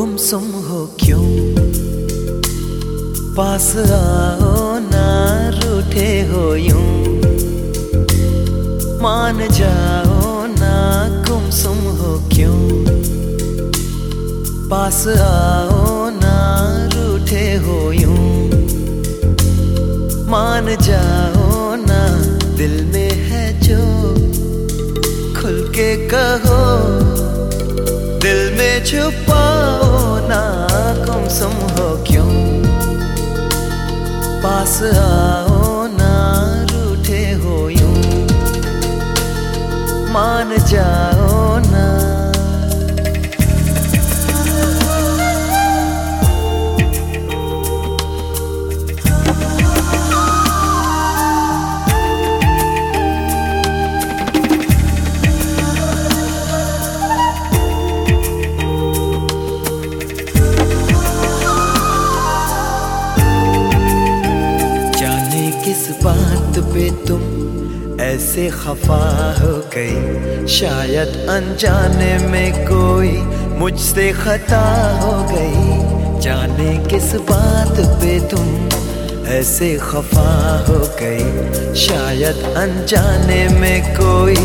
गुमसुम हो क्यों? पास आओ ना, रूठे हो यूँ। मान जाओ ना गुमसुम हो क्यों? पास आओ ना, रूठे हो यूँ। मान जाओ ना, दिल में है जो खुल के कहो, दिल में छुपाओ ना गुमसुम हो क्यों? पास आओ ना रूठे हो यूँ। मान जाओ किस बात पे तुम ऐसे खफा हो गई। शायद अनजाने में कोई मुझसे खता हो गई। जाने किस बात पे तुम ऐसे खफा हो गई। शायद अनजाने में कोई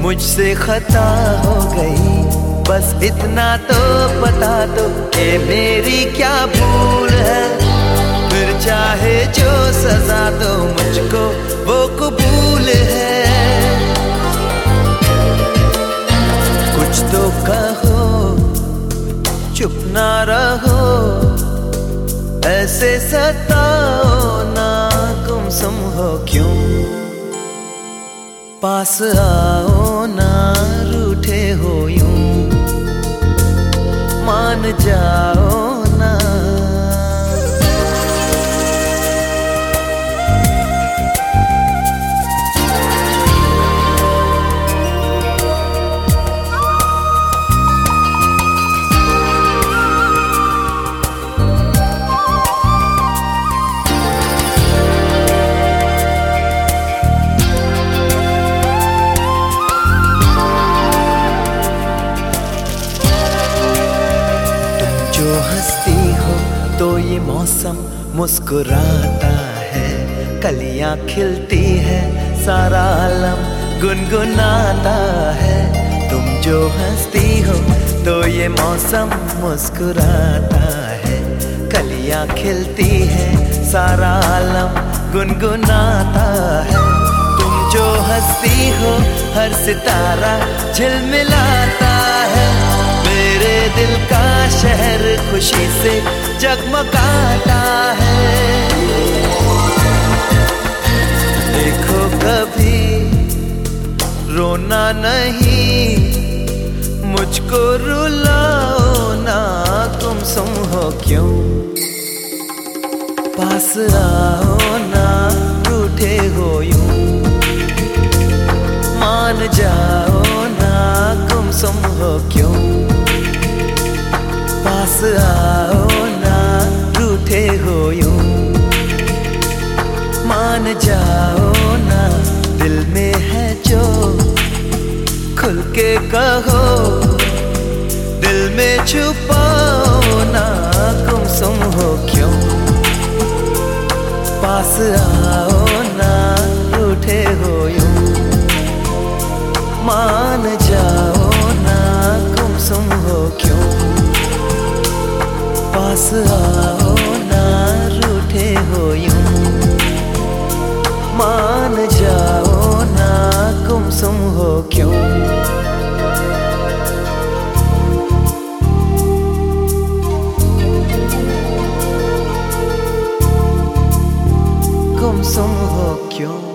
मुझसे खता हो गई। बस इतना तो बता दो कि मेरी क्या भूल है। चाहे जो सजा दो मुझको, वो कबूल है। कुछ तो कहो, चुप ना रहो। ऐसे सताओ ना, गुमसुम हो क्यों? पास आओ ना, रूठे हो यूँ। मान जाओ ना। ये मौसम मुस्कुराता है, कलियाँ खिलती है, सारा आलम गुनगुनाता है। तुम जो हंसती हो तो ये मौसम मुस्कुराता है, कलियाँ खिलती है, सारा आलम गुनगुनाता है। तुम जो हंसती हो हर सितारा झिलमिलाता है, मेरे दिल का शहर खुशी से जगमगाता है। देखो कभी रोना नहीं, मुझको रुलाओ ना, तुम सुम हो क्यों? पास आओ ना, रूठे हो यूँ। मान जाओ ना गुम सुम हो क्यों? पास आओ हो यूँ। मान जाओ ना, दिल में है जो खुल के कहो। दिल में छुपाओ ना, गुम सुम हो क्यों? पास आओ ना, रूठे हो यूँ। मान जाओ ना, गुम सुम हो क्यों? पास आओ मान जाओ ना गुम सुम हो क्यों? गुम सुम हो क्यों?